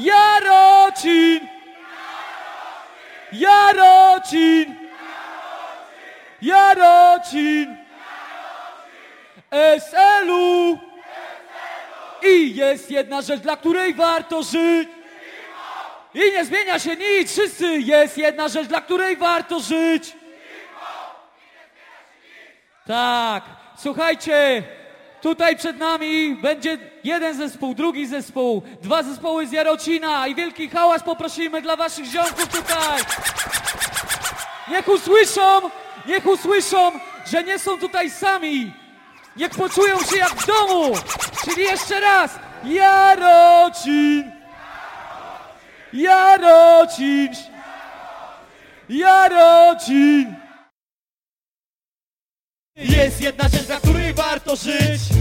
Jarocin! Jarocin! Jarocin! SLU! I jest jedna rzecz, dla której warto żyć. I nie zmienia się nic, wszyscy. Jest jedna rzecz, dla której warto żyć. Tak, słuchajcie, tutaj przed nami będzie jeden zespół, drugi zespół, dwa zespoły z Jarocina i wielki hałas poprosimy dla waszych ziomków tutaj. Niech usłyszą, niech usłyszą, że nie są tutaj sami. Niech poczują się jak w domu. Czyli jeszcze raz, Jarocin. Jarocin. Jarocin. Jest jedna rzecz, dla której warto żyć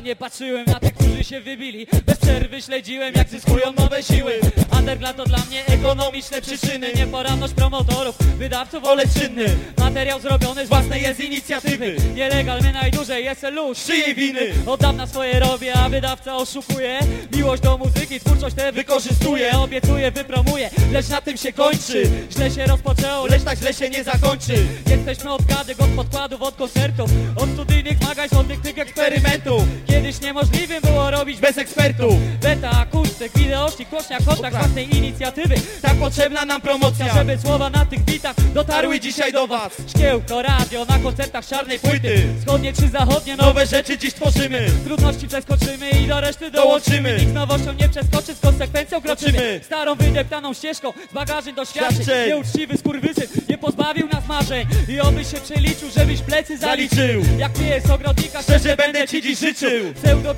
Bezustannie patrzyłem na tych, którzy się wybili. Bez przerwy śledziłem, jak zyskują nowe siły. Underground to dla mnie ekonomiczne przyczyny. Nieporadność promotorów, wydawców olej czynny. Materiał zrobiony z własnej jest inicjatywy. Nielegalny najdłużej jest luz Czyjej winy? Od dawna swoje robię, a wydawca oszukuje. Miłość do muzyki, twórczość tę wykorzystuje. Obiecuje, wypromuje, lecz na tym się kończy. Źle się rozpoczęło, lecz tak źle się nie zakończy. Jesteśmy od gadek, od podkładów, od koncertów Od studyjnych magaź, od tych, tych eksperymentów. Kiedyś niemożliwym było robić bez ekspertów beta, akustyk, wideosznik, głośnia, kontakt z własnej inicjatywy Tak potrzebna nam promocja Żeby słowa na tych bitach dotarły Tarły dzisiaj do was Szkiełko, radio, na koncertach czarnej płyty. Wschodnie czy zachodnie, nowe rzeczy dziś tworzymy Trudności przeskoczymy i do reszty dołączymy. Nikt nowością nie przeskoczy, z konsekwencją kroczymy. Starą wydeptaną ścieżką, z bagażem doświadczeń. Nieuczciwy skurwysyn nie pozbawił nas marzeń I oby się przeliczył, żebyś plecy zaliczył. Jak pies ogrodnika, Szczerze będę ci dziś życzył Pseudo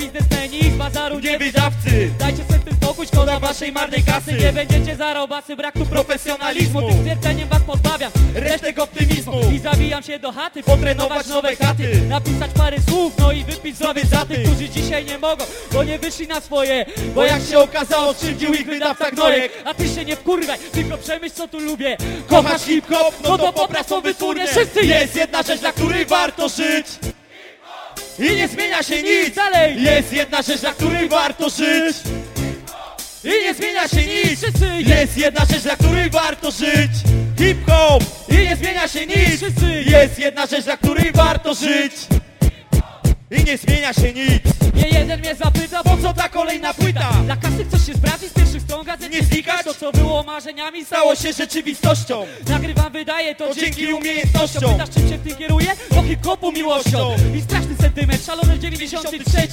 z bazaru nie wydawcy Dajcie sobie ten spokój, szkoda waszej marnej kasy. Nie będziecie zarobacy, brak tu profesjonalizmu. Tym stwierdzeniem was pozbawiam Resztek optymizmu. I zabijam się do chaty, Potrenować nowe chaty. Napisać parę słów, no i wypić zdrowie za tych, którzy dzisiaj nie mogą Bo nie wyszli na swoje. Bo jak się okazało krzywdził ich wydawca gnojek. A ty się nie wkurwaj, tylko przemyśl co tu lubię. Kochasz hip-hop? No to popraw tą wytwórnię wszyscy Jest jedna rzecz, dla której warto żyć I nie zmienia się nic. Dalej. Jest jedna rzecz, dla której warto żyć. I nie zmienia się nic. Wszyscy Jest. Jedna rzecz, dla której warto żyć. Hip-hop. I nie zmienia się nic. Wszyscy Jest. Jedna rzecz, dla której warto żyć. I nie zmienia się nic. Nie jeden mnie zapyta, bo co ta kolejna płyta? Dla kasy chcesz się sprawdzić z pierwszych stron gazet Nie znikać? To co marzeniami Stało się rzeczywistością. Nagrywam, wydaje to To dzięki dzięki umiejętnościom. Pytasz czym się w tym kieruje? Do hip-hopu miłością. I straszny sentyment, szalony 93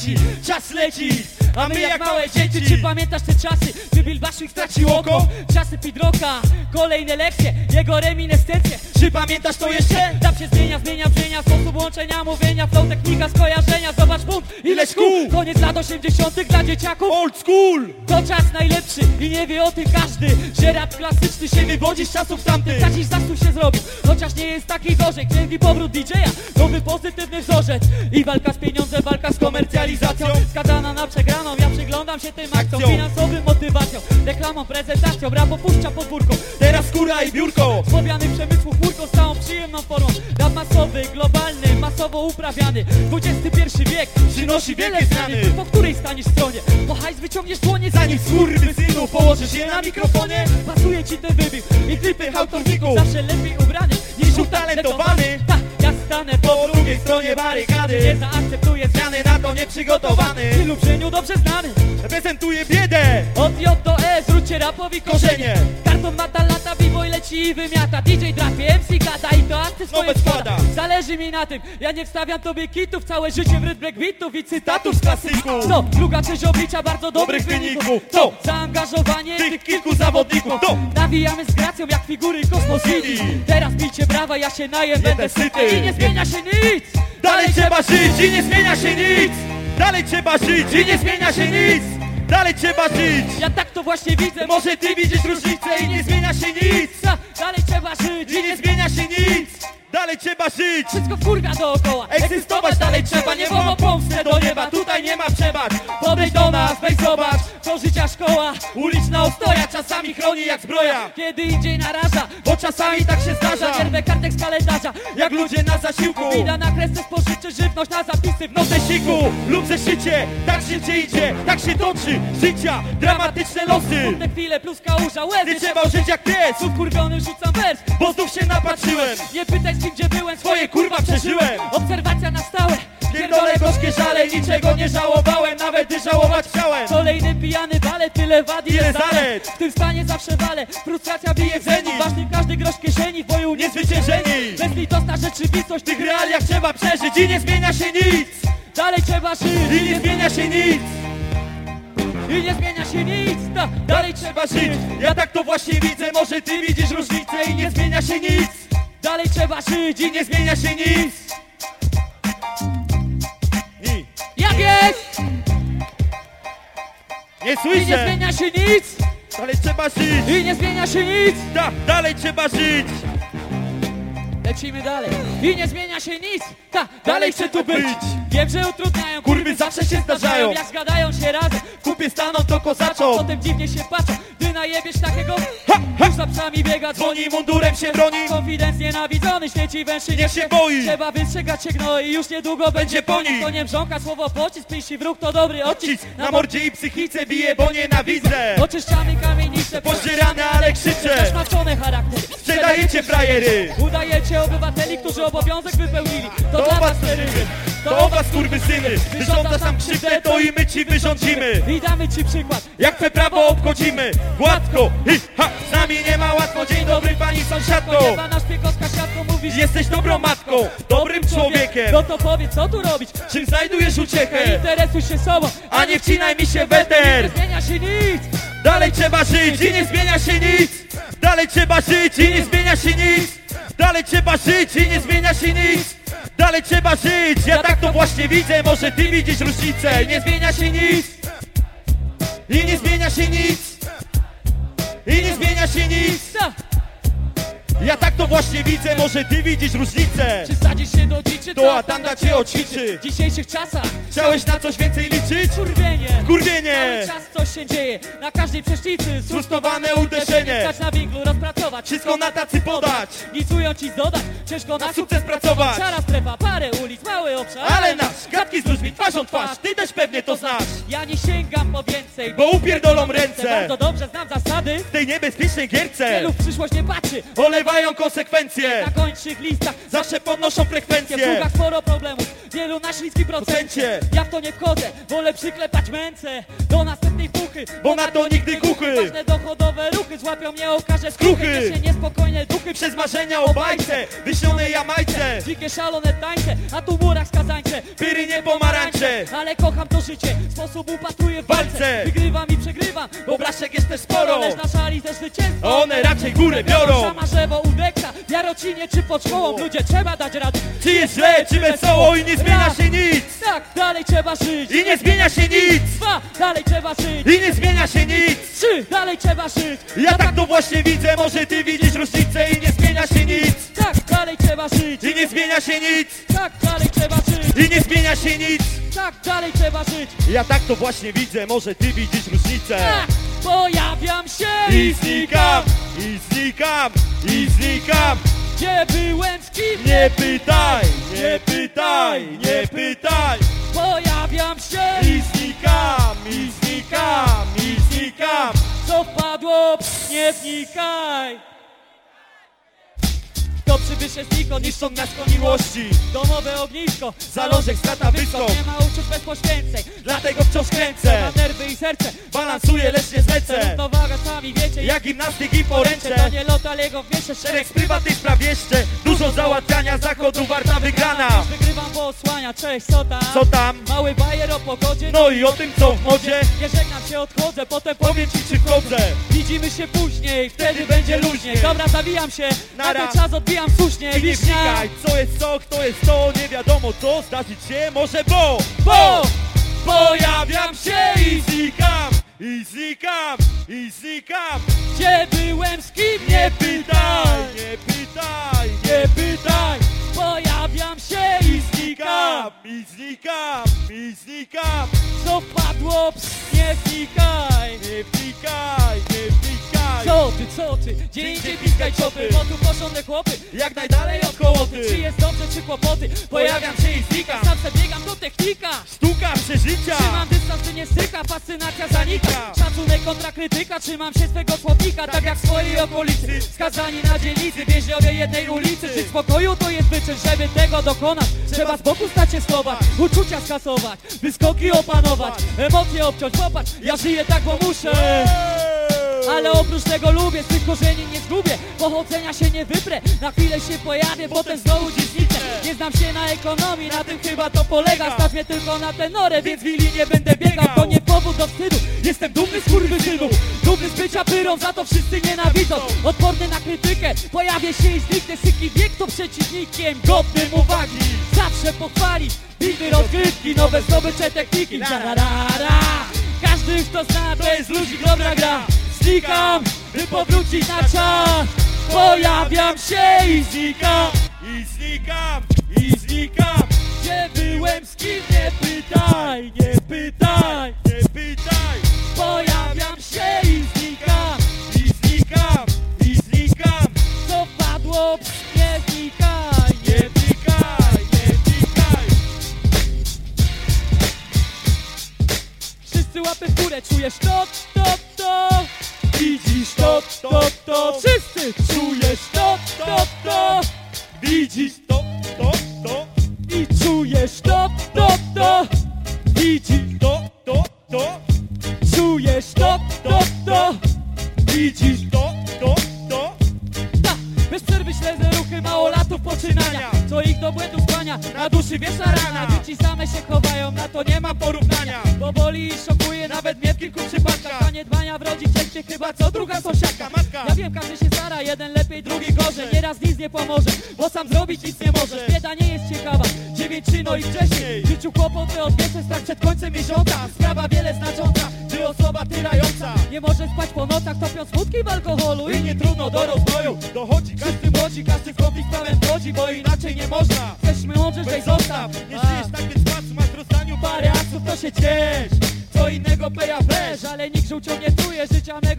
Czas leci, a my jak małe dzieci. Czy pamiętasz te czasy, gdy Bill Bashwick stracił oko? Czasy Pidroka, kolejne lekcje, jego reminiscencje. Czy pamiętasz to jeszcze? Tam się zmienia, zmienia, zmienia Sposób łączenia, mówienia, flow, technika, skojarzenia. Zobacz bunt, ile szkół. Koniec lat 80 dla dzieciaków. Old school. To czas najlepszy i nie wie o tym każdy Że rap klasyczny się wywodzi z czasów tamtych. Takiś zastój się zrobił, chociaż nie jest taki gorzej. Księgi powrót DJ-a, nowy pozytywny wzorzec. I walka z pieniądzem, walka z komercjalizacją. Skazana na przegraną, ja przyglądam się tym akcjom. Akcją. Finansowym motywacją, reklamą, prezentacją. Rap opuszcza podwórko Teraz skóra i biurko. Słowiany przemysłu chmurką z całą przyjemną formą masowo uprawiany. XXI wiek Przynosi wiele wielkie zmiany. Po której staniesz stronie? Po hajs wyciągniesz dłonie Zanim skurwysynu położysz je na mikrofonie. Pasuje ci ten wybieg i Typy hałtowników Zawsze lepiej ubrany niż utalentowany. Tak, ja stanę po drugiej stronie Nie barykady. zaakceptuję zmiany Zmiany na to nieprzygotowany. Stylu brzeniu dobrze znany. Reprezentuje biedę. Od J do E zwróćcie rapowi korzenie leci i wymiata. DJ drapie, MC gada i to akty swoje składa. Zależy mi na tym, ja nie wstawiam tobie kitów. Całe życie w rytm breakbeatów i cytatów z klasyków. Co? Druga część oblicza bardzo dobrych Dobrych wyników. Co? Zaangażowanie Tych kilku zawodników. To Nawijamy z gracją jak figury kosmosili. Teraz bijcie brawa, ja się najem, będę syty. I nie zmienia się nic. Dalej trzeba żyć i nie zmienia się nic. Dalej trzeba żyć i nie zmienia się nic Dalej trzeba żyć. Ja tak to właśnie widzę, Może ty widzisz różnicę i nie zmienia się nic. Dalej trzeba żyć. I nie zmienia się nic Dalej trzeba żyć. Wszystko furga dookoła. Egzystować dalej trzeba, nie wolno pomstę do nieba. Tutaj nie ma przebacz Podejdź do nas, weź zobacz To życia szkoła. Uliczna ostoja czasami chroni jak zbroja. Kiedy indziej naraża Bo czasami tak się zdarza. Nierwę kartek z kalendarza. Jak ludzie na zasiłku. Wida na kresce spożyczy żywność na zapisy. W No nocy zesiku lub zeszycie Tak życie idzie, tak się toczy Życia, dramatyczne losy. Te chwile plus kałuża łezy. Nie trzeba żyć jak pies. Tu kurwiony rzucam wers Bo znów się napatrzyłem. Nie pytaj kim gdzie byłem Swoje kurwa przeżyłem. Obserwacja na stałe. Pierdolę gorzkie żale, niczego nie żałowałem Nawet gdy żałować chciałem. Kolejny pijany balet, tyle wad Ile zalet? W tym stanie zawsze wale Frustracja bije w zenit Ważny każdy grosz kieszeni W boju nie Niezwyciężeni Bezlitosna rzeczywistość W tych realiach trzeba przeżyć i nie zmienia się nic. Dalej trzeba żyć I nie zmienia się nic. I nie zmienia się nic. Dalej trzeba Trzeba żyć, ja tak to właśnie widzę. Może ty widzisz różnicę i nie zmienia się nic Dalej trzeba żyć I nie zmienia się nic. Ni. Jak jest? Nie I nie słyszę, zmienia się nic. Ale trzeba żyć. I nie zmienia się nic. Da, dalej trzeba żyć Lecimy dalej. I nie zmienia się nic. Ta, dalej chcę tu być. Wiem, że utrudniają Kurwy zawsze się zdarzają. Jak zgadają się razem. Kupie staną to kozaczą. Potem dziwnie się patrzą. Gdy najebiesz takiego Ha, ha. Już za psami biega dzwoni. Mundurem się broni. Konfidens nienawidzony Świeci węszy Niech się boi. Trzeba wystrzegać się gnoi Już niedługo będzie po nim. To nie mrząka słowo pocisk Piści wróg to dobry odcisk. Cisk na mordzie i psychice bije, bo nienawidzę. Oczyszczamy kamienice Pożerane, ale krzyczę. Zaszmaczone charaktery. Sprzedajecie frajery. Udajecie obywateli, którzy obowiązek wypełnili. To, To dla was sterydy To o was kurwysyny Wyrządza sam krzywdę, to i my ci wyrządzimy. I damy ci przykład. Jak te prawo obchodzimy. Gładko, hi, ha. Z nami nie ma łatwo. Dzień dobry pani sąsiadko. Nasz piekowska siatką mówisz. Jesteś dobrą matką. Dobrym człowiekiem. No to powiedz, co tu robić? Czym znajdujesz Nie uciechę interesuj się sobą. A nie wcinaj mi się Nie weter zmienia się nic. Dalej trzeba żyć i nie zmienia się nic. Dalej trzeba żyć i nie. zmienia się nic Dalej trzeba żyć i nie zmienia się nic. Dalej trzeba żyć, ja tak to właśnie widzę. Może ty widzisz różnicę. Nie zmienia się nic. I nie zmienia się nic. I nie zmienia się nic Ja tak to właśnie widzę Może ty widzisz różnicę? Czy sadzisz się do dziczy, To Atanda cię oćwiczy. W dzisiejszych czasach Chciałeś na coś więcej liczyć? Kurwienie Kurwienie Cały czas coś się dzieje. Na każdej przeszlicy Frustowane uderzenie. Stać na winglu, rozpracować. Wszystko na tacy podać. Nic ująć ci dodać. Ciężko na Na sukces pracować. Szara strefa, parę ulic, mały obszar. Ale nasz, gadki z ludźmi twarzą twarz. Ty też pewnie to znasz. Ja nie sięgam po więcej Bo upierdolą ręce. Bardzo dobrze znam zasady. W tej niebezpiecznej gierce. Wielu w przyszłość nie patrzy Olewają konsekwencje. Na kończych listach Zawsze podnoszą W frekwencje. Długach sporo problemów Wielu na śliskim procencie. Ja w to nie wchodzę Wolę przyklepać męce Do następnej puchy Bo na to nigdy kuchy. Ważne dochodowe ruchy Złapią mnie okaże Skruchy. się niespokojne duchy Przez marzenia o bajce Wyśnionej jamajce. Dzikie szalone tańce A tu murach skazańcze. Pyry nie pomarańcze. Ale kocham to życie. Sposób upatruję w walce. Wygrywam i przegrywam Bo blaszek jest też sporo. Lecz na szali zwycięstwo one raczej górę biorą Szamarzewo udeksa W Jarocinie czy pod szkołą Ludzie trzeba dać radę. Czy jest źle, czy wesoło i nie zmienia się nic. Tak, dalej trzeba żyć. I nie zmienia się nic. Dwa, dalej trzeba żyć. I nie zmienia się nic. Trzy, dalej trzeba żyć. Ja tak to właśnie widzę, może ty widzisz różnicę I nie zmienia się nic. Tak, dalej trzeba żyć. I nie zmienia się nic. Tak, dalej trzeba żyć. I nie zmienia się nic. Tak, dalej trzeba żyć. Ja tak to właśnie widzę, może ty widzisz różnicę. Tak, pojawiam się I znikam, i znikam, i znikam. Gdzie byłem, z kim Nie pytaj, nie pytaj, nie pytaj. Pojawiam się. I znikam, i znikam, i znikam. Co wpadło, psz, nie wnikaj. To przybysze znikąd, Niszczą miasto miłości. Domowe ognisko Zalążek strata wysok. Nie ma uczuć bez poświęceń Dlatego wciąż kręcę. Ma nerwy i serce Balansuję, lecz nie zlecę sami wiecie Jak gimnastyki To poręcze nie lot, ale jego wieszę. Szereg z prywatnych spraw jeszcze Dużo załatwiania zachodu, warta wygrana. Wygrywam, bo osłania, cześć, co tam? Co tam? Mały bajer o pogodzie No i o tym co w modzie. Nie żegnam się, odchodzę, potem powiem ci czy wchodzę. Widzimy się później, wtedy będzie luźniej. Dobra, zawijam się, na ten czas odbijam słusznie. Ty nie wnikaj, co jest co, kto jest to Nie wiadomo co, zdarzyć się może bo bo Pojawiam się i znikam I znikam, i znikam. Gdzie byłem, z kim, Nie pytaj, nie pytaj, nie pytaj Pojawiam się i znikam, i znikam, i znikam. Co wpadło, ps, nie wnikaj. Nie wnikaj, nie wnikaj. Co ty, co ty, gdzie indziej piskaj czopy Bo tu porządne chłopy, jak najdalej od kołoty Czy jest dobrze, czy kłopoty, pojawiam się i znikam. Sam biegam, technika, sztuka przeżycia Trzymam dystans, ty nie styka, fascynacja zanika. Szacunek kontra krytyka, trzymam się swego słownika. Tak, tak jak w swojej okolicy, skazani na dzielnicy Więźniowie jednej ulicy, czy spokoju to jest bycie żeby tego dokonać, trzeba z boku stać się schować Uczucia skasować, wyskoki opanować Emocje obciąć, popatrz, ja żyję tak, bo muszę ale oprócz tego lubię, z tych korzeni nie zgubię. Pochodzenia się nie wyprę, na chwilę się pojawię Potem znowu zniknę. Nie znam się na ekonomii, na tym chyba to polega. Stać mnie tylko na tenorę, więc w linii nie będę biegał. To nie powód do wstydu, jestem dumny z kurwysynu Dumny z bycia pyrą, za to wszyscy nienawidzą. Odporny na krytykę, pojawię się i zniknę. Syki wiek to przeciwnikiem, godnym uwagi. Zawsze pochwali, bity rozgrywki, nowe zdobycze techniki. Każdy już to zna, to jest ludzik, dobra gra Znikam, by powrócić na czas Pojawiam się i znikam I znikam, i znikam. Gdzie byłem, z kim nie pytaj, nie pytaj Nie pytaj. Pojawiam się i znikam I znikam, i znikam. Co padło, nie znikaj, Nie tykaj, nie tykaj. Wszyscy łapy w górę, czujesz to, to, to Widzisz to, to, to. Wszyscy czujesz to, to, to. Widzisz to, to, to. I czujesz to, to, to. Widzisz To, to, to. Czujesz to, to, to. Widzisz to, to, to. Ta, bez przerwy śledzę ruchy małolatów poczynania. Co ich do błędu skłania, na duszy wiesza rana. Dzieci same się chowają, na to nie ma porównania. Bo boli i szokuje rodzicielstwie chyba co druga sąsiadka Matka. Ja wiem, każdy się stara, jeden lepiej, drugi gorzej. Nieraz nic nie pomoże, bo sam zrobić nic nie możesz. Bieda nie jest ciekawa, dziewięć no i wcześniej. W życiu kłopoty odwieczę strach przed końcem miesiąca. Sprawa wiele znacząca, gdy osoba tyrająca. Nie może spać po nocach, topiąc smutki w alkoholu. I nie trudno do rozwoju Dochodzi każdy młodzi, każdy w konflikt prawem wchodzi, bo inaczej nie można. Jesteśmy mądrzy, że zostaw. Nie A, żyjesz tak więc patrz, masz w rozdaniu Parę aksów to się ciesz. Co innego peja wesz, ale nikt żółcią nie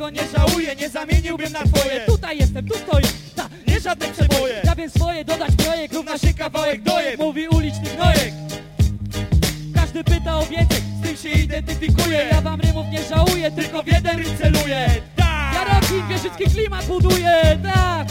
nie żałuję, nie zamieniłbym na twoje. Tutaj jestem, tu stoję, ta, nie żadne przeboje. Ja wiem swoje, dodać projekt, równa się kawałek dojek. Mówi uliczny gnojek Każdy pyta o więcej, z tym się identyfikuje Ja wam rymów nie żałuję, tylko w jeden rym celuję. Tak! Jarocin, wieżycki klimat buduje, tak.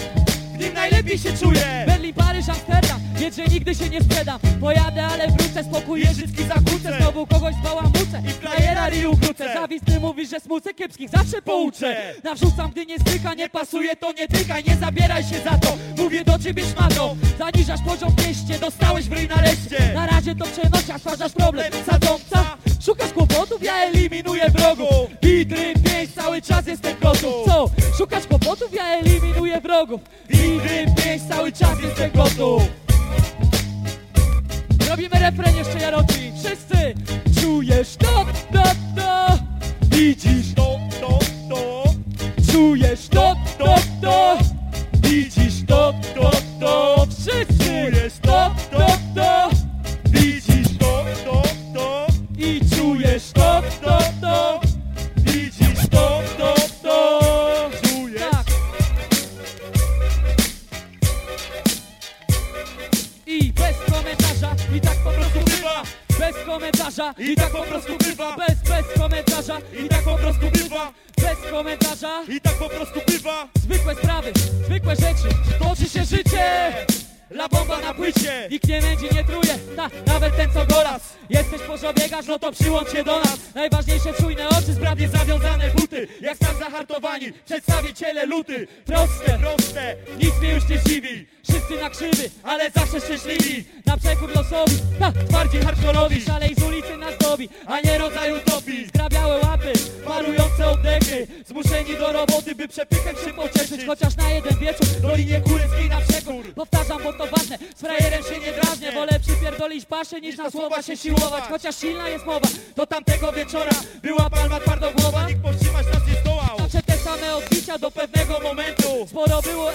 W nim najlepiej się czuję. Berlin, Paryż, Amsterdam Wiedz, że nigdy się nie sprzedam Pojadę, ale wrócę, spokój jeżycki zakłócę. Znowu kogoś zbałamucę I frajera i ukrócę. Zawistny mówisz, że smucę kiepskich zawsze pouczę. Nawrzucam, gdy nie styka, nie pasuje, to nie tykaj Nie zabieraj się za to, mówię do ciebie szmato. Zaniżasz poziom w mieście, dostałeś w ryj nareszcie Na razie to przenosia, stwarzasz problem. Sadząca. Szukasz kłopotów, ja eliminuję wrogów. Beat, rym, pięć, cały czas jestem gotów. Co? Szukasz kłopotów, ja eliminuję wrogów. Beat, rym, pięć, cały czas jestem gotów refren jeszcze Jaroci Wszyscy Czujesz to, to, to. Widzisz? To, to, to. Czujesz to, to, to I tak po prostu bywa. Bez, bez komentarza. I tak po prostu bywa. Bez komentarza. I tak po prostu bywa. Zwykłe sprawy, zwykłe rzeczy. Toczy się życie. La bomba na płycie. Nikt nie będzie, nie truje. Na, Nawet ten co goraz Jesteś porzo biegasz, no to przyłącz się do nas. Najważniejsze czujne oczy, zbradnie zawiązane buty. Jak sam zahartowani, przedstawiciele luty. Proste, Proste nic mnie już nie dziwi Wszyscy na krzywy, ale zawsze szczęśliwi. Na przekór losowi, ha, bardziej hardkorowi. Szalej z ulicy dobi, a nie rodzaj utopii. Zgrabiałe łapy, parujące oddechy Zmuszeni do roboty, by przepychem się pocieszyć. Chociaż na jeden wieczór, dolinie kuryckiej na przekór. Powtarzam, bo to ważne, z frajerem się nie drażnię. Wolę przypierdolić paszę, niż na słowa się siłować. Chociaż silna jest mowa, do tamtego wieczora Była palma twardogłowa, Nikt powstrzymać nas nie zdołał. Te same odbicia do pewnego momentu. Sporo było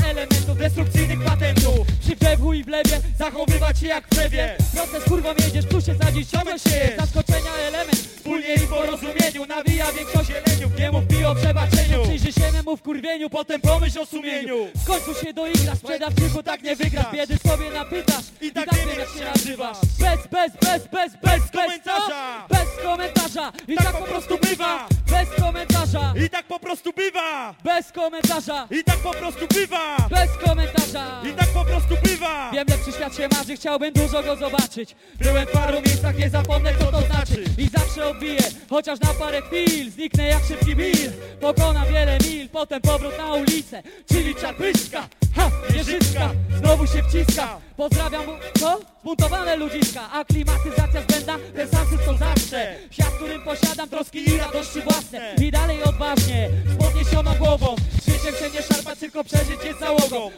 zachowywać się jak w Proces kurwą jedziesz, tu się zadziś, ciągle się. Zaskoczenia element, wspólnie i porozumieniu. Nawija większość jeleniów, nie mów mi o przebaczeniu. Przyjrzyj Ujrzysz mu w kurwieniu, potem pomyśl o sumieniu. W końcu się doigrasz, sprzedawczyku tak nie wygrasz. Biedy sobie napytasz i tak nie wiem jak się nazywasz. Bez, bez, bez, bez, bez, bez, komentarza. Bez komentarza. I tak po prostu bywa. Bez komentarza. I tak po prostu bywa! Bez komentarza. I tak po prostu bywa! Bez komentarza I tak po prostu bywa! Wiem, lepszy świat się marzy, chciałbym dużo go zobaczyć. Byłem w paru miejscach, nie zapomnę co to znaczy. I zawsze odbiję, chociaż na parę chwil Zniknę jak szybki mil. Pokonam wiele mil, potem powrót na ulicę Czyli czarpyszka, ha, jeżycka Znowu się wciska. Pozdrawiam, co? Zbuntowane ludziska. Aklimatyzacja zbędna, ten sam co zawsze. Świat, którym posiadam troski i radości własne. I dalej odważnie, z podniesioną głową. Życiem się nie szarpać, tylko przeżyć je załogą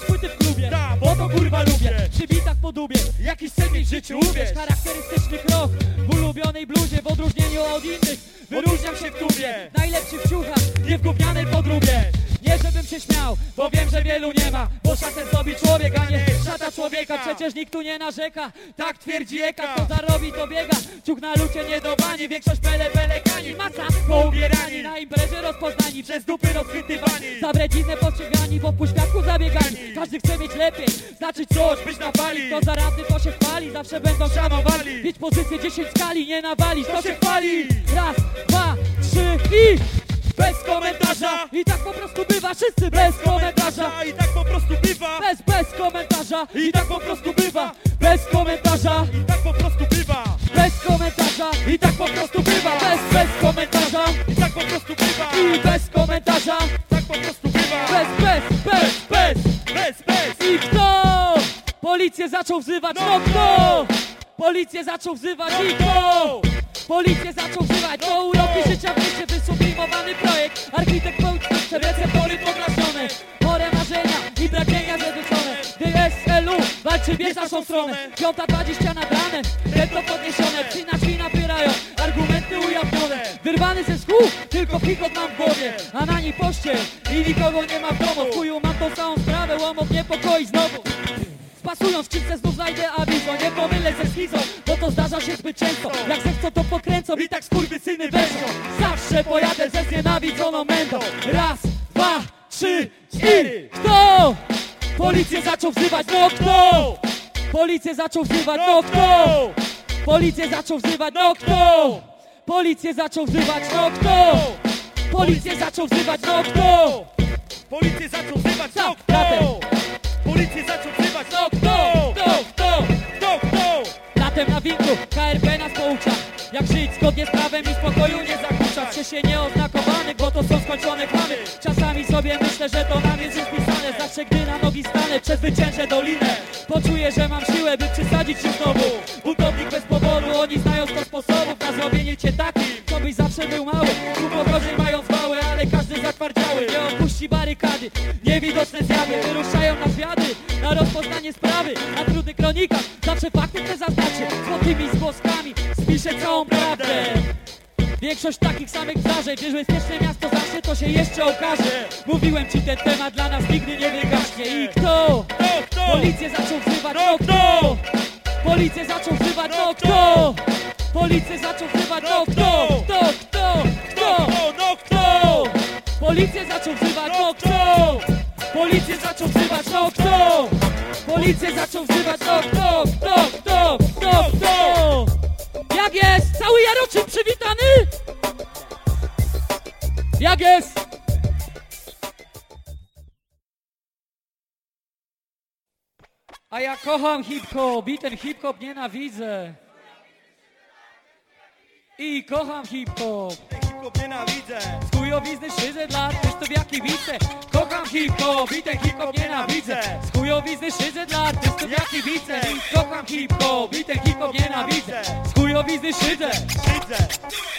Odtwarzać płyty w klubie, Da, bo to kurwa lubię. Przy bitach po dubie, jakiś cel w życiu uwierz. Charakterystyczny krok w ulubionej bluzie W odróżnieniu od innych. Wyróżniam się w tubie. Najlepszy w ciuchach, nie w gównianej podróbie się śmiał, bo wiem, że wielu nie ma Bo szatę zrobi człowiek, a nie szata człowieka. Przecież nikt tu nie narzeka, tak twierdzi Eka. Kto zarobi to biega, ciuch na lucie nie do bani Większość pele belekani, masa poubierani Na imprezie rozpoznani, przez dupy rozchwytywani. Za bredziznę postrzegani, bo w półświatku zabiegani. Każdy chce mieć lepiej, znaczyć coś, być na fali Kto zaradny to się chwali, zawsze będą szanowali. Mieć pozycję 10 skali, nie nawalić, to się chwali. Raz, dwa, trzy i... Bez komentarza I tak po prostu bywa, wszyscy bez komentarza I tak po prostu bywa! Bez, bez komentarza I tak po prostu bywa Bez komentarza I tak po prostu bywa! Bez komentarza I tak po prostu bywa Bez, bez komentarza I tak po prostu bywa! I bez komentarza Tak po prostu bywa! Bez, bez, bez, bez Bez, bez! I kto? Policję zaczął wzywać, no kto? Policję zaczął wzywać i kto? Policję zaczął wzywać, to uroki życia w mieście wysublimowany projekt. Architekt pełniczy receptory podrażnione Chore marzenia i pragnienia zreduszone DSLU walczy w naszą stronę. Piąta dwadzieścia nad ranem, tempo podniesione. Psy na drzwi napierają, argumenty ujawnione. Wyrwany ze szkół, tylko pikot mam w głowie. A na niej pościel i nikogo nie ma w domu. W chuju mam tą samą sprawę, łomot niepokoi znowu. Spasując skrzynce znów znajdę awizo często Jak zechcą to pokręcą i tak skurwysyny weszło Zawsze pojadę ze znienawidzoną mędą Raz, dwa, trzy, cztery Kto? Policję zaczął wzywać, no kto? Policję zaczął wzywać, no kto? Policję zaczął wzywać, no kto? Policję zaczął wzywać, no kto? Policję zaczął wzywać, no kto? Policję zaczął wzywać! No kto? Policję zaczął wzywać! No kto? Kto? Latem na winku, KRP nas poucza. Jak żyć zgodnie z prawem i spokoju nie zakłócać Się się nieoznakowanych, bo to są skończone klamy Czasami sobie myślę, że to nam jest już pisane. Zawsze gdy na nogi stanę, przezwyciężę dolinę. Poczuję, że mam siłę, by przysadzić się znowu. Budownik bez powodu, oni znają sto sposobów Na zrobienie cię takim, barykady, niewidoczne zjawy Wyruszają na zwiady, na rozpoznanie sprawy Na trudnych kronikach, zawsze fakty te zaznaczy Złotymi zgłoskami, spiszę całą prawdę Większość takich samych zdarzeń, wiesz, bezpieczne miasto zawsze to się jeszcze okaże Mówiłem ci, ten temat dla nas nigdy nie wygaśnie I kto? Kto? Kto? Policję zaczął wzywać, No no kto? Policję zaczął wzywać, no No kto? Policję zaczął wzywać, no? Kto? Policję zaczął wzywać, no kto? Policję zaczął wzywać, no kto? Policję zaczął wzywać, no kto? Kto? Kto? Kto? Kto? Jak jest? Cały Jaroczyn przywitany? Jak jest? A ja kocham hip-hop i ten hip-hop nienawidzę. I kocham hip-hop. Hip-hop nienawidzę! Chujowizny szydzę dla artystów jak kibice Kocham hip-hop i ten hip-hop nienawidzę Z chujowizny szydzę dla artystów jak kibice I kocham hip-hop i ten hip-hop nienawidzę Z chujowizny szydzę!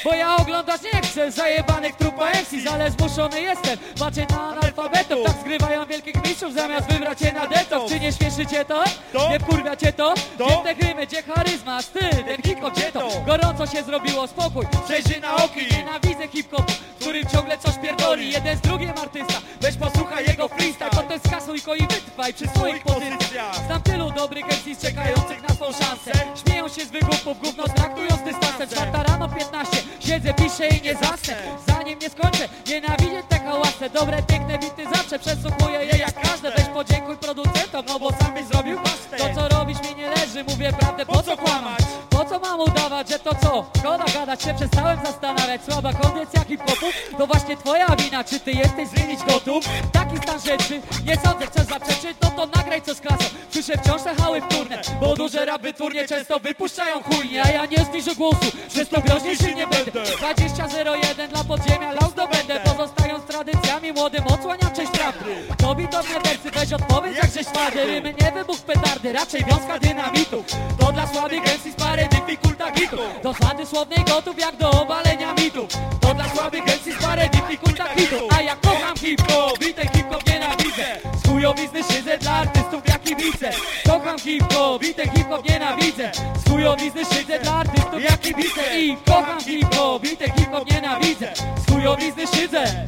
Bo ja oglądać nie chcę zajebanych trupa MCs Ale zmuszony jestem patrzeć na analfabetów Tak zgrywają wielkich mistrzów zamiast wybrać je na detów Czy nie śmieszy cię to? Nie wkurwia cię to? To? Gdzie te grymy, gdzie charyzma, styl, ten hip-hop, gdzie to? Gorąco się zrobiło, spokój, przejrzy na oki Nienawidzę hip-hopu, w którym ciągle coś pierdoli Jeden z drugim artysta, weź posłuchaj jego freestyle Potem skasuj go i wytrwaj przy swoich pozycjach. Znam tylu dobrych MCs czekających na swą szansę. Śmieją się z wygłupów, gówno traktują z dystansem. Czwarta rano 15, siedzę, piszę i nie zasnę. Zanim nie skończę, nienawidzę te hałasy Dobre, Gadać się, przestałem zastanawiać Słaba kondycja hip-hopu, to właśnie twoja wina Czy ty jesteś zmienić gotów? Taki stan rzeczy, nie sądzę, chcesz zaprzeczyć No to nagraj co z klasą. Słyszę wciąż te hały wtórne Bo duże raby turnie często wypuszczają chujnie A ja nie zniżę głosu, przez to groźnie się nie będę. 20.01 dla podziemia, lał zdobędę Pozostając tradycjami, młodym odsłaniam część prawdy. To bitowne wersy, weź odpowiedź jakże twardy. Rymy nie wybuch petardy, raczej wiązka dynamitu. To dla słabych MC Do sady słownej gotów jak do obalenia mitu. To dla słabych MC z parę difficulta gitu A ja kocham hip-hop, i ten hip-hop nienawidzę. Z chujowizny szydzę dla artystów jak kibice Kocham hip-hop, i ten hip-hop nienawidzę. Z chujowizny szydzę dla artystów jak kibice I kocham hip-hop, i ten hip-hop nienawidzę. Z chujowizny szydzę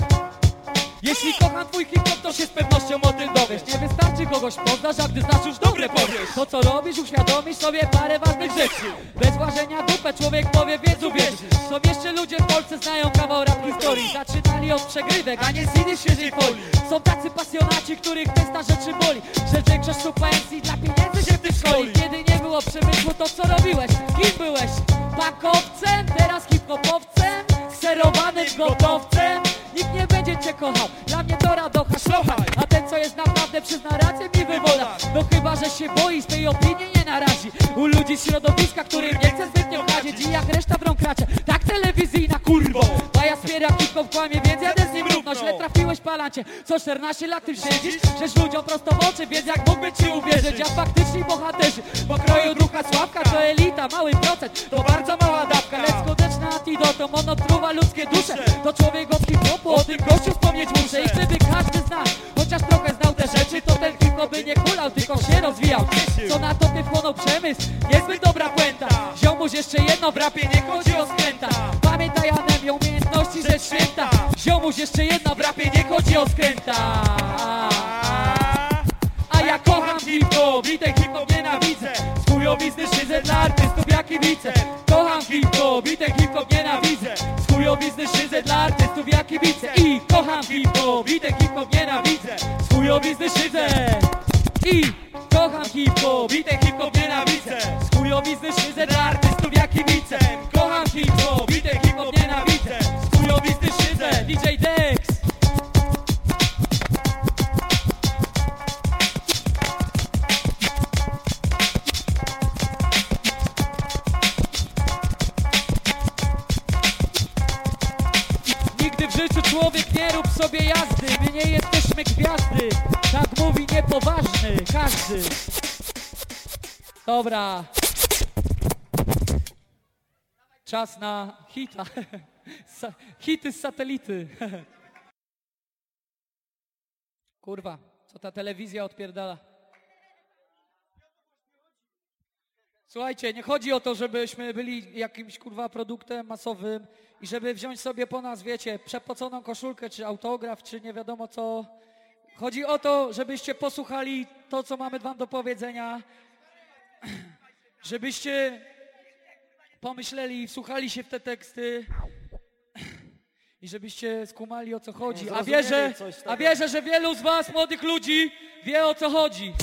jeśli kocham twój hip-hop, to się z pewnością o tym dowiesz Nie wystarczy kogoś poznasz, a gdy znasz już dobre powiesz To co robisz, uświadomisz sobie parę ważnych rzeczy Bez łażenia dupę człowiek powie, więc uwierz Są jeszcze ludzie w Polsce, znają kawał rap historii Zaczynali od przegrywek, a nie z innej świeżej folii Są tacy pasjonaci, których testa rzeczy boli Że większość super MC dla pieniędzy się w tym szkoli Kiedy nie było przemysłu, to co robiłeś? Kim byłeś? Bankowcem, teraz hip-hopowcem? Sterowanym gotowcem? Nikt nie będzie cię kochał, dla mnie to radocha szlocha A ten co jest naprawdę przyzna rację mi wywola. No chyba, że się boi, swej opinii nie narazi. U ludzi z środowiska, którym nie chce zbytnio chodzić I jak reszta w rąk kracie, tak telewizyjna kurwo Ja wspieram hip-hop kłamie, więc jadę z nim równo. Źle trafiłeś palancie, co 14 lat tym siedzisz? Żeś ludziom prosto w oczy, więc jak mógłby ci uwierzyć? A faktyczni bohaterzy, pokroju ducha Sławka To elita, mały procent, to bardzo mała dawka. Lecz skuteczna antidotum, on odtruwa ludzkie dusze. To człowiek od hip-hopu, o tym gościu wspomnieć muszę. I chcę by każdy znał, chociaż trochę znał te rzeczy. To ten hip-hop by nie kulał, tylko się rozwijał. Co na topie wchłonął przemysł, niezbyt dobra puenta. Ziomuś jeszcze jedno, w rapie nie chodzi o skręta. Pamiętaj anemie, umiejętności ze święta. Ziomuś jeszcze jedno, w rapie nie chodzi o skręta. A ja kocham hip-hop i ten hip-hop nienawidzę. Z chujowizny szydzę dla artystów jak kibice Kocham hip-hop i ten hip-hop nienawidzę. Z chujowizny szydzę dla artystów jak kibice I kocham hip-hop i ten hip-hop nienawidzę. Z chujowizny szydzę. I kocham i hip-hop mówi niepoważny każdy. Dobra. Czas na hita. Hity z satelity. Kurwa, co ta telewizja odpierdala? Słuchajcie, nie chodzi o to, żebyśmy byli jakimś kurwa produktem masowym i żeby wziąć sobie po nas, wiecie, przepoconą koszulkę, czy autograf, czy nie wiadomo co. Chodzi o to, żebyście posłuchali to, co mamy wam do powiedzenia, żebyście pomyśleli i wsłuchali się w te teksty i żebyście skumali o co chodzi. A wierzę, a wierzę, że wielu z was, młodych ludzi, wie o co chodzi.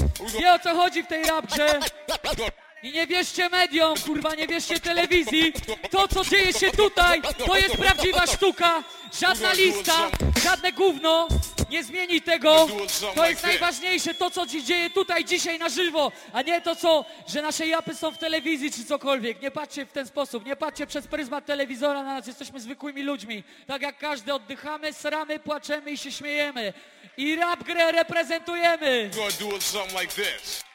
Wie o co chodzi w tej rapgrze. I nie wierzcie mediom, kurwa, nie wierzcie telewizji. To, co dzieje się tutaj, to jest prawdziwa sztuka. Żadna lista, żadne gówno nie zmieni tego. To jest najważniejsze, to, co się dzieje tutaj dzisiaj na żywo, a nie to, co, że nasze japy są w telewizji czy cokolwiek. Nie patrzcie w ten sposób, nie patrzcie przez pryzmat telewizora na nas. Jesteśmy zwykłymi ludźmi. Tak jak każdy, oddychamy, sramy, płaczemy i się śmiejemy. I rap grę reprezentujemy. gonna do it something like this.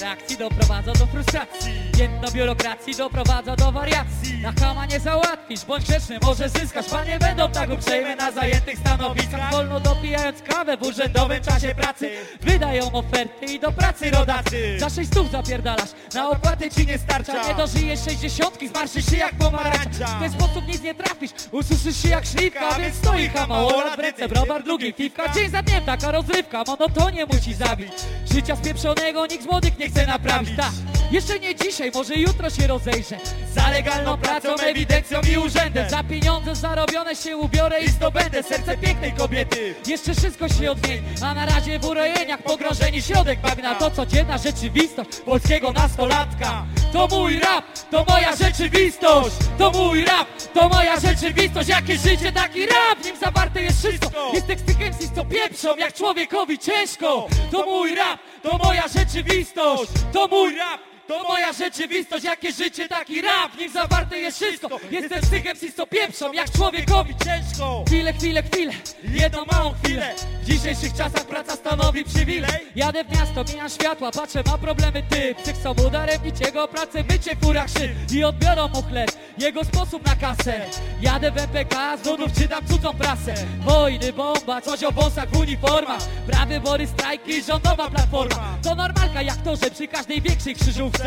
Reakcji. doprowadza do frustracji. Piętno biurokracji doprowadza do wariacji. Na chama nie załatwisz, bądź grzeczny, może zyskasz. Panie będą tak uprzejme na zajętych stanowiskach. Wolno dopijając kawę w urzędowym czasie pracy. Wydają oferty i do pracy rodacy. Za sześć stów zapierdalasz, na opłaty ci nie starcza. Nie dożyjesz sześćdziesiątki, zmarszysz się jak pomarańcza. W ten sposób nic nie trafisz, usłyszysz się jak śliwka Więc stoi chama, lat w ręce, browar drugi Piwka, dzień za dniem, taka rozrywka Monotonie musi zabić Życia spieprzonego nikt z młodych nie chce naprawić. Tak, jeszcze nie dzisiaj, może jutro się rozejrzę. Za legalną pracą, ewidencją i urzędem. Za pieniądze zarobione się ubiorę i zdobędę Serce pięknej kobiety. Jeszcze wszystko się odmieni A na razie w urojeniach pogrążeni środek bagna. To codzienna rzeczywistość polskiego nastolatka To mój rap, to moja rzeczywistość. To mój rap, to moja rzeczywistość. Jakie życie, taki rap, nim zawarte jest wszystko. Jest tekstykiem z co pieprzą, jak człowiekowi ciężko. To mój rap, to moja rzeczywistość. To mój rap, to moja rzeczywistość, jakie życie, taki rap, nim zawarte jest wszystko. Jestem stychem z co pieprzą, jak człowiekowi ciężko. Chwilę, chwilę, chwilę, jedną małą chwilę. W dzisiejszych czasach praca stanowi przywilej. Jadę w miasto, mijam światła, patrzę, ma problemy ty Psych sobą daremnić jego pracę, mycie furach szyn I odbiorą mu chleb, jego sposób na kasę. Jadę w MPK, z nudów czytam cudzą prasę. Wojny, bomba, coś o wąsach w uniformach. Prawy wybory, strajki, rządowa platforma. To normalka jak to, że przy każdej większej krzyżówce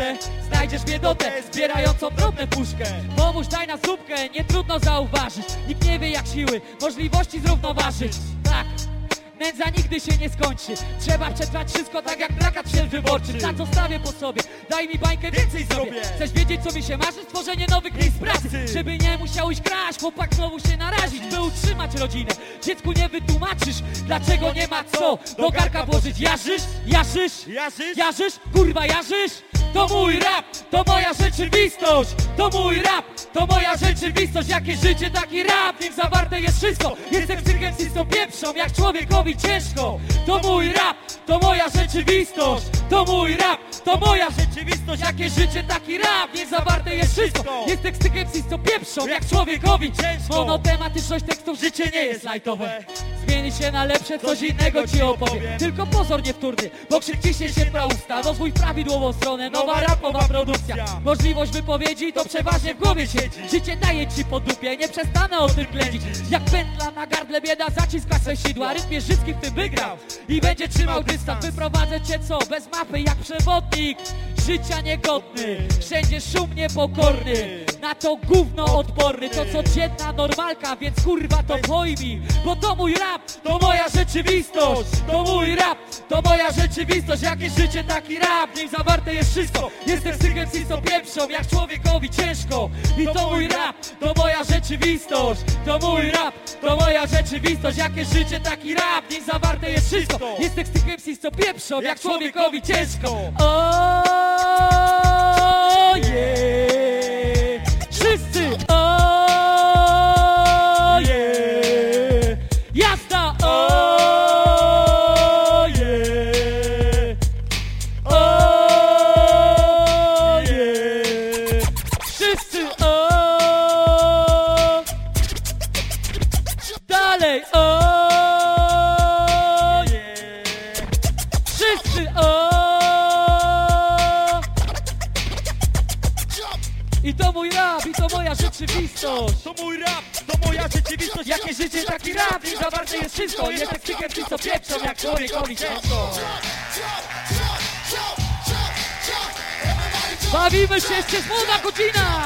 Znajdziesz biedotę, zbierającą drobne puszkę Pomóż, daj na słupkę, nie trudno zauważyć Nikt nie wie jak siły, możliwości zrównoważyć Tak Nędza nigdy się nie skończy Trzeba przetrwać wszystko tak jak plakat przed wyborczy Na co stawię po sobie? Daj mi bańkę, więcej zrobię Chcesz wiedzieć co mi się marzy? Stworzenie nowych miejsc pracy Żeby nie musiałeś kraść, chłopak znowu się narazić By utrzymać rodzinę Dziecku nie wytłumaczysz, dlaczego nie ma co Do garka włożyć Jarzysz? Jarzysz? Jarzysz? Jarzysz? Kurwa jarzysz? To mój rap, to moja rzeczywistość. To mój rap, to moja rzeczywistość. Jakie życie, taki rap, w nim zawarte jest wszystko. Jestem cyrkiem z tą pieprzą, jak człowiekowi ciężko. To mój rap, to moja rzeczywistość. To mój rap, to moja rzeczywistość. Jakie życie, taki rap, w nim zawarte jest wszystko. Jestem stykiem z tą pieprzą, jak człowiekowi ciężko. Monotematyczność tekstów, życie nie jest lajtowe. Zmieni się na lepsze, coś innego ci opowiem. Tylko pozor niewtórny, bo krzyk ciśnie się usta. Rozwój prawidłową stronę, nowa rapowa produkcja. Możliwość wypowiedzi to przeważnie w głowie siedzi. Życie daje ci po dupie, nie przestanę o tym ględzić Jak pętla na gardle bieda zaciska swe sidła. Rytm Mierzycki w tym wygrał i będzie trzymał dystans. Wyprowadzę cię co, bez mapy jak przewodnik Życia niegodny, wszędzie szum niepokorny Na to gówno odporny, to codzienna normalka Więc kurwa to pojmij, bo to mój rap, to moja rzeczywistość. To mój rap, to moja rzeczywistość. Jakie życie, taki rap, w nim zawarte jest wszystko. Jestem z co pieprzą, jak człowiekowi ciężko. I to mój rap, to moja rzeczywistość. To mój rap, to moja rzeczywistość. Jakie życie, taki rap, w nim zawarte jest wszystko. Jestem z co pieprzą, jak człowiekowi ciężko. O yeah. Rzeczywistość To mój rap, to moja rzeczywistość Jakie życie, taki rap, i zawarte jest wszystko Nie tak stykiem, ci co pieprzą, jak człowiekowi ciężko. Bawimy się, jeszcze jest młoda godzina!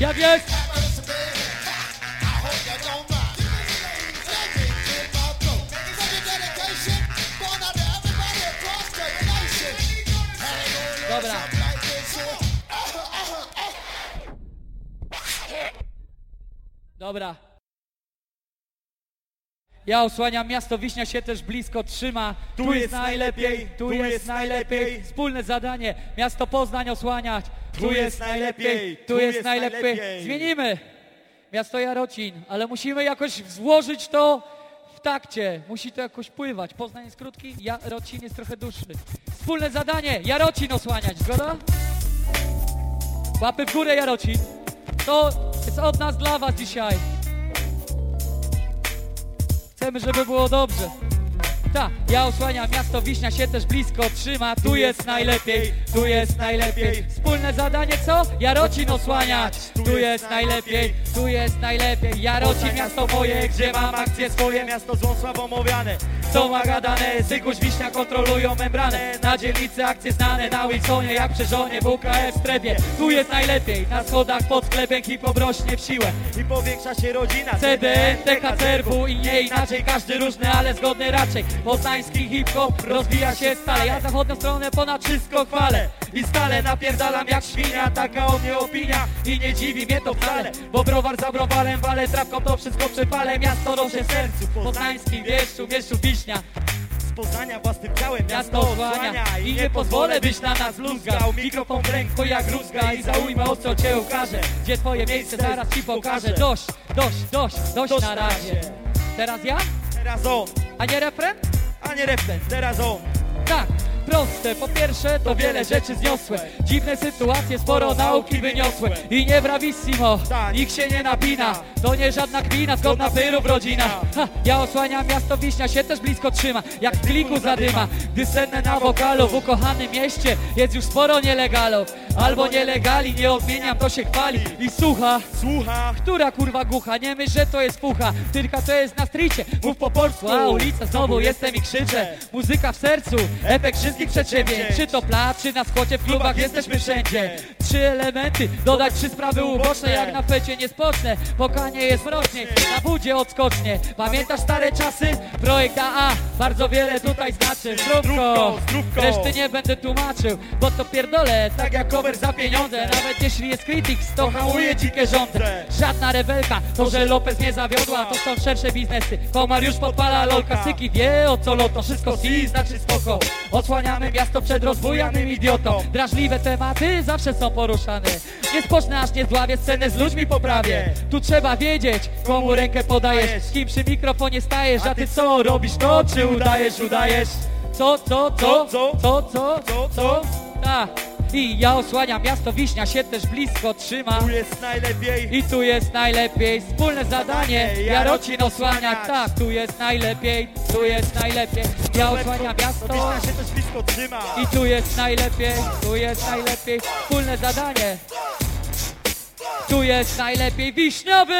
Jak jest? Dobra. Ja osłaniam miasto, Wiśnia się też blisko trzyma. Tu, jest najlepiej, tu jest najlepiej. Wspólne zadanie, miasto Poznań osłaniać. Tu jest najlepiej, tu jest najlepiej. Zmienimy miasto Jarocin, ale musimy jakoś złożyć to w takcie. Musi to jakoś pływać. Poznań jest krótki, Jarocin jest trochę dłuższy. wspólne zadanie, Jarocin osłaniać, zgoda? Łapy w górę, Jarocin. To jest od nas dla was dzisiaj. Chcemy, żeby było dobrze. Tak, ja osłaniam miasto, Wiśnia się też blisko trzyma. Tu jest najlepiej, tu jest najlepiej. Wspólne zadanie co? Jarocin osłaniać. Tu jest najlepiej, tu jest najlepiej. Jarocin miasto moje, gdzie mam akcje swoje. miasto złą sławą omawiane Co ma gadane? Syguś, Wiśnia kontrolują membranę Na dzielnicy akcje znane Na Wilsonie jak przy żonie WKF w strefie Tu jest najlepiej Na schodach pod sklepem hip-hop rośnie w siłę i powiększa się rodzina CDN, TKCRW i nie inaczej Każdy różny, ale zgodny raczej Poznański hip-hop rozwija się stale. Ja zachodnią stronę ponad wszystko chwalę. I stale napierdalam jak świnia. Taka o mnie opinia I nie dziwi mnie to wcale. Bo browar za browarem wale Trawką to wszystko przepalę. Miasto rośnie w sercu. Poznańskim wieszczu, wieszczu Wiśnia. Z Poznania własnym ciałem Miasto osłania. I nie pozwolę byś na nas luzgał. Mikrofon w ręku jak rózga i za ujmę ostro cię ukażę. Gdzie twoje miejsce zaraz ci pokażę. Dość, dość, dość, dość na razie. Teraz ja? teraz on. A nie refren? A nie refren teraz on. Tak, proste, po pierwsze to wiele rzeczy zniosłe Dziwne sytuacje, sporo nauki wyniosłe I nie bravissimo, Tak. nikt się nie napina. To nie żadna kpina, zgodna pyrów rodzina. Ha, Ja osłaniam miasto Wiśnia, się też blisko trzyma. Jak w kliku zadyma, gdy senne na wokalu W ukochanym mieście jest już sporo nielegalów. Albo nielegali, nie odmieniam, to się chwali. I słucha słucha. która kurwa głucha? Nie myśl, że to jest pucha. Tylko to jest na stricie. Mów po polsku, a ulica znowu jestem i krzyczę. Muzyka w sercu, efekt wszystkich przedsięwzięć. Czy to plac, czy na skłocie, w klubach jesteśmy wszędzie. Trzy elementy, dodać trzy sprawy uboczne Jak na fecie nie spocznę, pokanie jest mroczniej Na budzie odskocznie, pamiętasz stare czasy? Projekt AA, bardzo wiele tutaj znaczy. Zdrówko, reszty nie będę tłumaczył Bo to pierdolę, tak jak cover za pieniądze. Nawet jeśli jest Critics, to hałuje dzikie żądze Żadna rewelka, to że Lopez nie zawiodła To są szersze biznesy, Komar już podpala lolka Syki wie o co loto, wszystko si znaczy spoko Odsłaniamy miasto przed rozbujanym idiotą. Drażliwe tematy zawsze są poruszane. Nie spocznę aż nie zdławię scenę z ludźmi poprawię Tu trzeba wiedzieć, komu rękę podajesz Z kim przy mikrofonie stajesz, a ty co robisz? to, czy udajesz, udajesz? Co, co, co, Co, co, co, Co, co, tak i ja osłaniam miasto Wiśnia się też blisko trzyma. Tu jest najlepiej. I tu jest najlepiej, wspólne zadanie. Jarocin osłaniać, tak, tu jest najlepiej, tu jest najlepiej. Ja osłaniam miasto. Wiśnia się też blisko trzyma. I tu jest najlepiej, tu jest najlepiej. Wspólne zadanie. Tu jest najlepiej Wiśniowy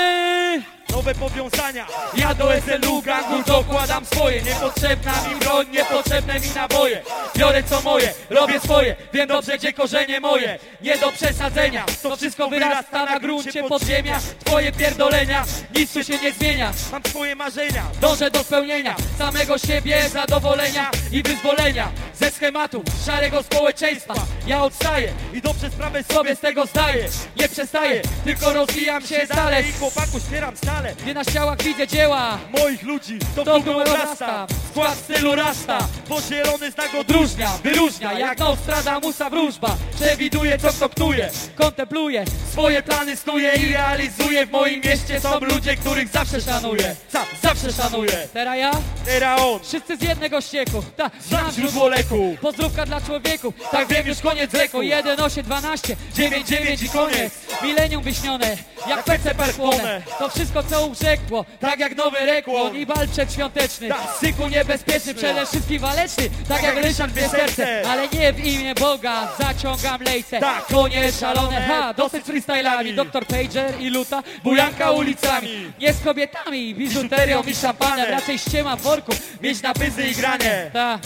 nowe powiązania. Ja do SLU gangu dokładam swoje. Niepotrzebna mi broń, niepotrzebne mi naboje. Biorę co moje, robię swoje. Wiem dobrze gdzie korzenie moje. Nie do przesadzenia. To wszystko wyrasta na gruncie podziemia. Twoje pierdolenia, nic tu się nie zmienia. Mam swoje marzenia. Dążę do spełnienia. Samego siebie, zadowolenia i wyzwolenia Ze schematu szarego społeczeństwa Ja odstaję i dobrze sprawę sobie z tego zdaję. Nie przestaję, tylko rozwijam się dalej. I chłopaku śpieram stale. Gdy na ściałach widzę dzieła moich ludzi to, To numer rasta. Skład stylu rasta. Pozielony znak Odróżnia, wyróżnia, jak Nostradamusa wróżba Przewiduje co kto knuje, kontempluje. Swoje plany snuje i realizuje. W moim mieście są ludzie, których zawsze szanuję. Za- zawsze szanuję. Teraz ja? Teraz on. Wszyscy z jednego ścieku. Tak, Znam źródło leku Pozdrówka dla człowieków Tak wiem już koniec wieku. 1, 8, 12 9, 9 i koniec. Milenium wyśnione. Jak PC perchłone To wszystko co urzekło Tak jak nowy rekłon I bal przedświąteczny Tak. Syku niebezpieczny Przede wszystkim waleczny. Tak jak Ryszard dwie serce Ale nie w imię Boga Zaciągam lejce. Tak. Konie szalone. Ha, dosyć freestylami. Doktor Pager i Luta. Bujanka ulicami. Nie z kobietami. Biżuterią i szampanem. Raczej ściema w worku. Mieć na pyzy i granie. Tak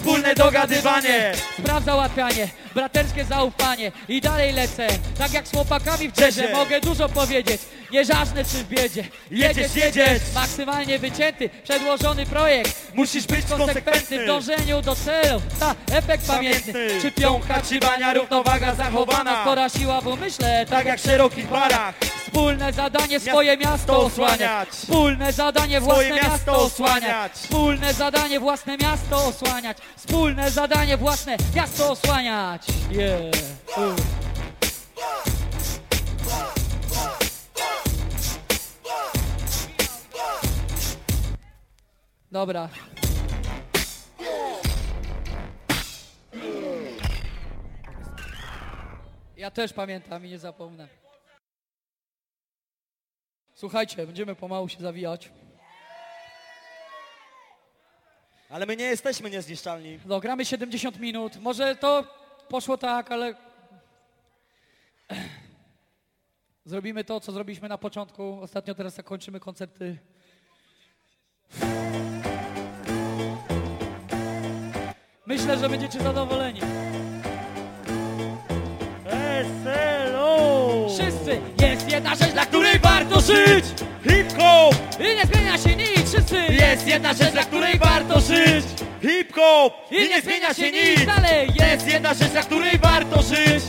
Wspólne dogadywanie. Spraw załatwianie, braterskie zaufanie. I dalej lecę, tak jak z chłopakami w Dziedzie. Mogę dużo powiedzieć, nieważne czy w biedzie. Jedziesz, jedziesz. Maksymalnie wycięty, przedłożony projekt. Musisz być konsekwentny w dążeniu do celu. Ta, efekt pamiętny, czy piącha, czy bania Równowaga zachowana, spora siła w umyśle Tak jak w szerokich barach Wspólne zadanie swoje miasto osłaniać. Wspólne zadanie własne miasto osłaniać. Wspólne zadanie własne miasto osłaniać. Wspólne zadanie własne miasto osłaniać. Yeah. Dobra. Ja też pamiętam i nie zapomnę. Słuchajcie, będziemy pomału się zawijać. Ale my nie jesteśmy niezniszczalni. No, gramy 70 minut. Może to poszło tak, ale... Zrobimy to, co zrobiliśmy na początku. Ostatnio teraz jak kończymy koncerty. Myślę, że będziecie zadowoleni. Wszyscy! Jest jedna rzecz, I nie zmienia się nic! Wszyscy! Jest jedna rzecz, dla której warto żyć! Hip-hop! I nie zmienia się nic! Dalej! Jest jedna rzecz, dla której warto żyć!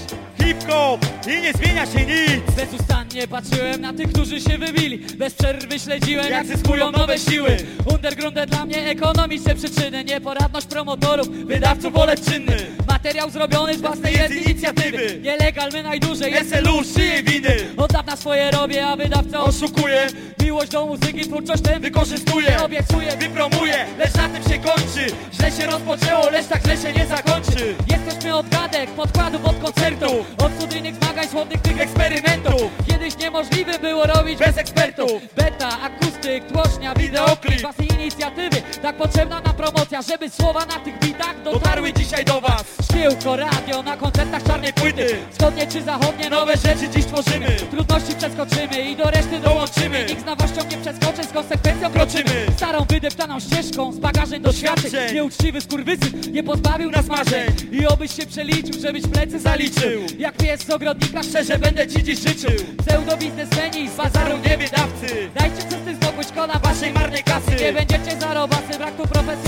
I nie zmienia się nic! Bezustannie patrzyłem na tych, którzy się wybili Bez przerwy śledziłem, jak zyskują nowe siły Underground dla mnie ekonomiczne przyczyny Nieporadność promotorów, wydawców wolec czynny Materiał zrobiony z własnej Jest inicjatywy inicjatywy. Nielegalny najdłużej SLU szyje winy! Od dawna swoje robię, a wydawca Oszukuje, Miłość do muzyki, twórczość ten wykorzystuje, Obiecuję, wypromuje, lecz na tym się kończy! Źle się rozpoczęło, lecz tak źle się nie zakończy! Jesteśmy od gadek, podkładów, od koncertu Od studyjnych zmagań, słownych tych eksperymentów Kiedyś niemożliwe było robić Bez ekspertów! Beta, akustyk, tłocznia, wideoklip Wideoklip. Własnej inicjatywy, tak potrzebna nam promocja Żeby słowa na tych bitach dotarły dzisiaj do was! Szkiełko, radio, na koncertach czarnej płyty. Wschodnie czy zachodnie, Nowe rzeczy dziś tworzymy! Trudności przeskoczymy i do reszty dołączymy Nikt z nowością nie przeskoczy, z konsekwencją kroczymy. Starą wydeptaną ścieżką, z bagażem doświadczeń. Nieuczciwy skurwysy nie pozbawił nas marzeń I obyś się przeliczył, żebyś plecy zaliczył Jak pies z ogrodnika, szczerze będę ci dziś życzył Pseudobiznesmeni z bazaru nie wydawcy! Dajcie przez ten spokój, szkoda Waszej marnej kasy! Nie będziecie zarobasy, braku profesjonalizmu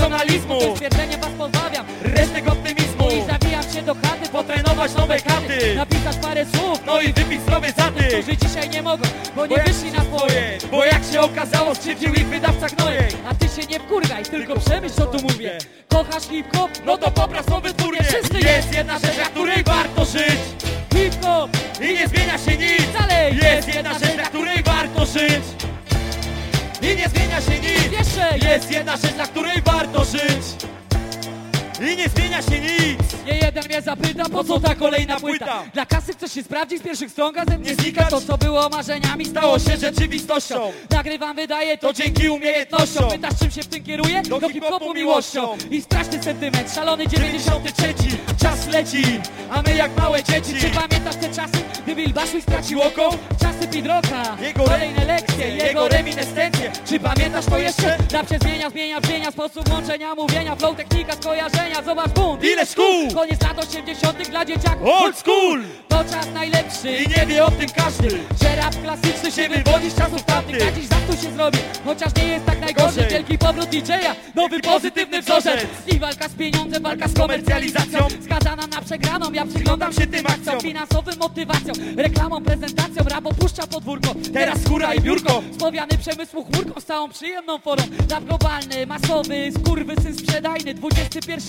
Profesjonalizmu. Stwierdzenie was pozbawiam Resztek optymizmu! Do chaty, Potrenować nowe karty! Napisać parę słów No i wypić zdrowy zadyk! którzy dzisiaj nie mogą, bo nie wyszli na swoje. Bo jak się okazało, skrzywdził ich wydawca gnojek! A ty się nie wkurgaj, tylko przemyśl co tu mówię. Kochasz hip-hop? No to popraw wytwórnię! Wszyscy Jest jedna rzecz, dla której warto żyć! hip-hop! I nie zmienia się nic! Dalej! Jest jedna rzecz, dla której warto żyć! I nie zmienia się nic! Jeszcze Jest jedna rzecz, dla której warto żyć! I nie zmienia się nic! Nie jeden mnie zapyta, po co ta kolejna płyta? Dla kasy chcesz się sprawdzić z pierwszych stron gazet? Nie znika to, co było marzeniami, Stało się rzeczywistością! Nagrywam, wydaje to dzięki umiejętnościom! Pytasz czym się w tym kieruje? Do hip-hopu miłością. I straszny sentyment, szalony 93 93! Czas leci! A my jak małe dzieci! Czy pamiętasz te czasy, gdy Bill Bashley stracił oko? Czasy Pidrocka, Jego kolejne lekcje, jego jego reminiscencje Czy pamiętasz to jeszcze? Rap się zmienia, zmienia, zmienia Sposób łączenia, mówienia, flow, technika, skojarzenia Zobacz bunt, Ile szkół? Koniec lat 80 dla dzieciaków. Old school! To czas najlepszy. I nie wie o tym każdy! że rap klasyczny się wywodzi z czasów tamtych. A dziś zawsze się zrobi, chociaż nie jest tak Gorzej. Wielki powrót DJ-a, nowy pozytywny wzorzec. I walka z pieniądzem, walka z komercjalizacją. Skazana na przegraną, ja przyglądam się tym akcjom. Finansowym motywacją, reklamą, prezentacją. Rap opuszcza podwórko, teraz skóra i biurko. Spowiany przemysłu chmurką z całą przyjemną forą Rap globalny, masowy, skurwysyn sprzedajny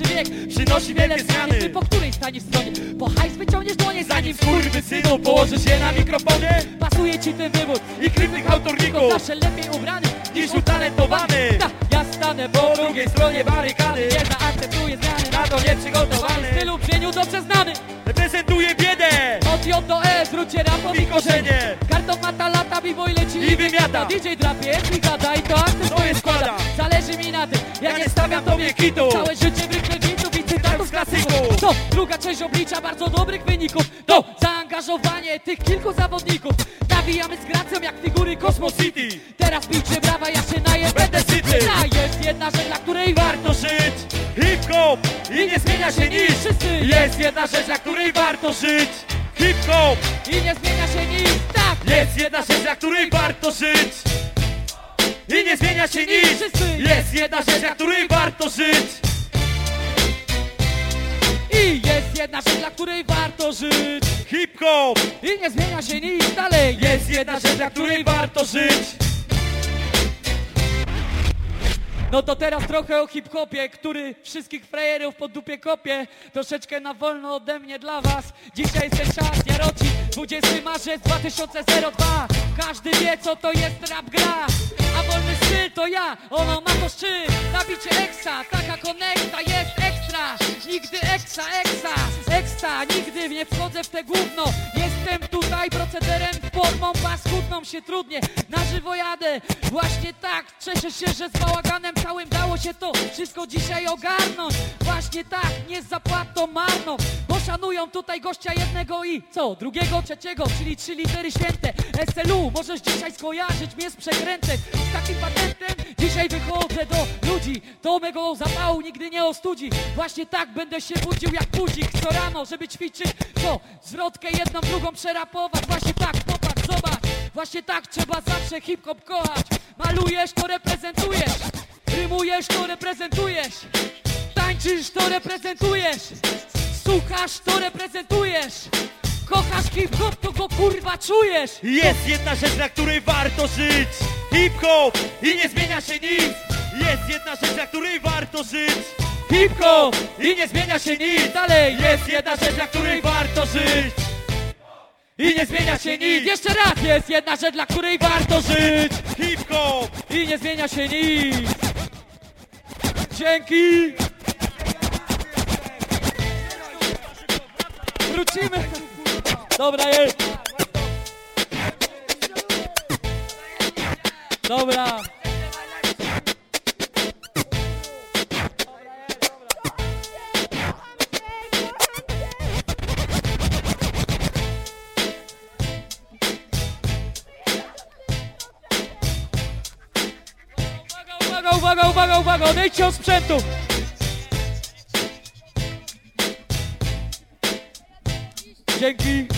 XXI wiek Przynosi wielkie zmiany. Ty po której staniesz stronie? Po hajs wyciągniesz dłonie, zanim Zanim synu położysz je na mikrofonie. Pasuje ci ten wybór i klipnych autorników. Zawsze lepiej ubrany niż utalentowany. Ta, Ja stanę po drugiej stronie barykady. Nie zaakceptuję zmiany Na to nie przygotowany. W stylu brzmieniu dobrze znany Reprezentuje biedę. Od J do E zwróćcie rapowi I korzenie Kartą mata lata, b-boy leci I wymiata. DJ drapie, i gada i to akty swoje składa. składa. Zależy mi na tym, ja, Ja nie stawiam tobie kitu. Całe życie w rytmie z klasyków. To druga część oblicza bardzo dobrych wyników. To zaangażowanie tych kilku zawodników. Nawijamy z gracją jak figury Cosmo Cosmo City. Teraz bijcie brawa, ja się naję Będę syty. Ta jest jedna rzecz, dla której warto żyć. Hip-hop I nie zmienia się nic. Wszyscy Jest jedna rzecz, dla której warto żyć. Hip-hop I nie zmienia się nic, tak Jest jedna rzecz, dla której warto żyć. I nie zmienia się nic. Jest jedna rzecz, dla której warto żyć jest jedna rzecz, dla której warto żyć. Hip-hop! I nie zmienia się nic, dalej. Jest jedna rzecz, dla której warto żyć. No to teraz trochę o hip-hopie, który wszystkich frajerów pod dupie kopie. Troszeczkę na wolno ode mnie dla was. Dzisiaj jest ten czas, Jaroci 20 marzec 2002 Każdy wie co to jest rap gra. A wolny styl to ja, ono ma to szczyt. Nabicie eksa, taka konekta jest ekstra Nigdy eksa, eksa, lata Nigdy nie wchodzę w te gówno. Jestem tutaj procederem Formą paskudną się trudnie. Na żywo jadę Właśnie tak. Cieszę się, że z bałaganem całym dało się to Wszystko dzisiaj ogarnąć. Właśnie tak Nie z zapłatą marną Bo szanują tutaj gościa jednego i Co? Drugiego, trzeciego Czyli trzy litery święte. SLU Możesz dzisiaj skojarzyć mnie z przekrętem. Z takim patentem Dzisiaj wychodzę do ludzi To mego zapału nigdy nie ostudzi. Właśnie tak będę się budził jak budzik Co rano, żeby ćwiczyć Co? Zwrotkę jedną, drugą przerapować. Właśnie tak, popatrz, zobacz. Właśnie tak trzeba zawsze hip-hop kochać. Malujesz, to reprezentujesz. Rymujesz, to reprezentujesz. Tańczysz, to reprezentujesz. Słuchasz, to reprezentujesz. Kochasz hip-hop, to go kurwa czujesz. Jest jedna rzecz, na której warto żyć Hip-hop! I nie zmienia się nic! Jest jedna rzecz, na której warto żyć! Hip-hop! I nie zmienia się nic! Dalej, Jest jedna rzecz, na której warto żyć! I nie zmienia się nic! Jeszcze raz! Jest jedna rzecz, dla której warto żyć! Hip-hop! I nie zmienia się nic. Dzięki. Wrócimy. Dobra, jest. Dobra. Uwaga, uwaga, uwaga, uwaga, odejdźcie od sprzętu. Dzięki.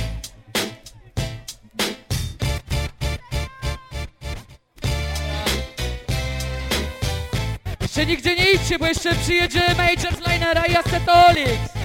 Nigdzie nie idźcie, bo jeszcze przyjedzie Major z Linera i Acetolix.